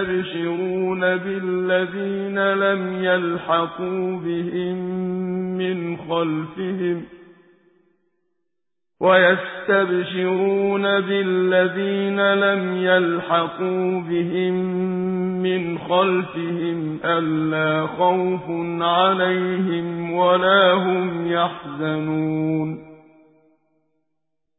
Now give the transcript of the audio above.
ويستبشرون بالذين لم يلحقوا بهم من خلفهم ويستبشرون بالذين لم يلحقوا بهم من خلفهم ألا خوف عليهم ولا هم يحزنون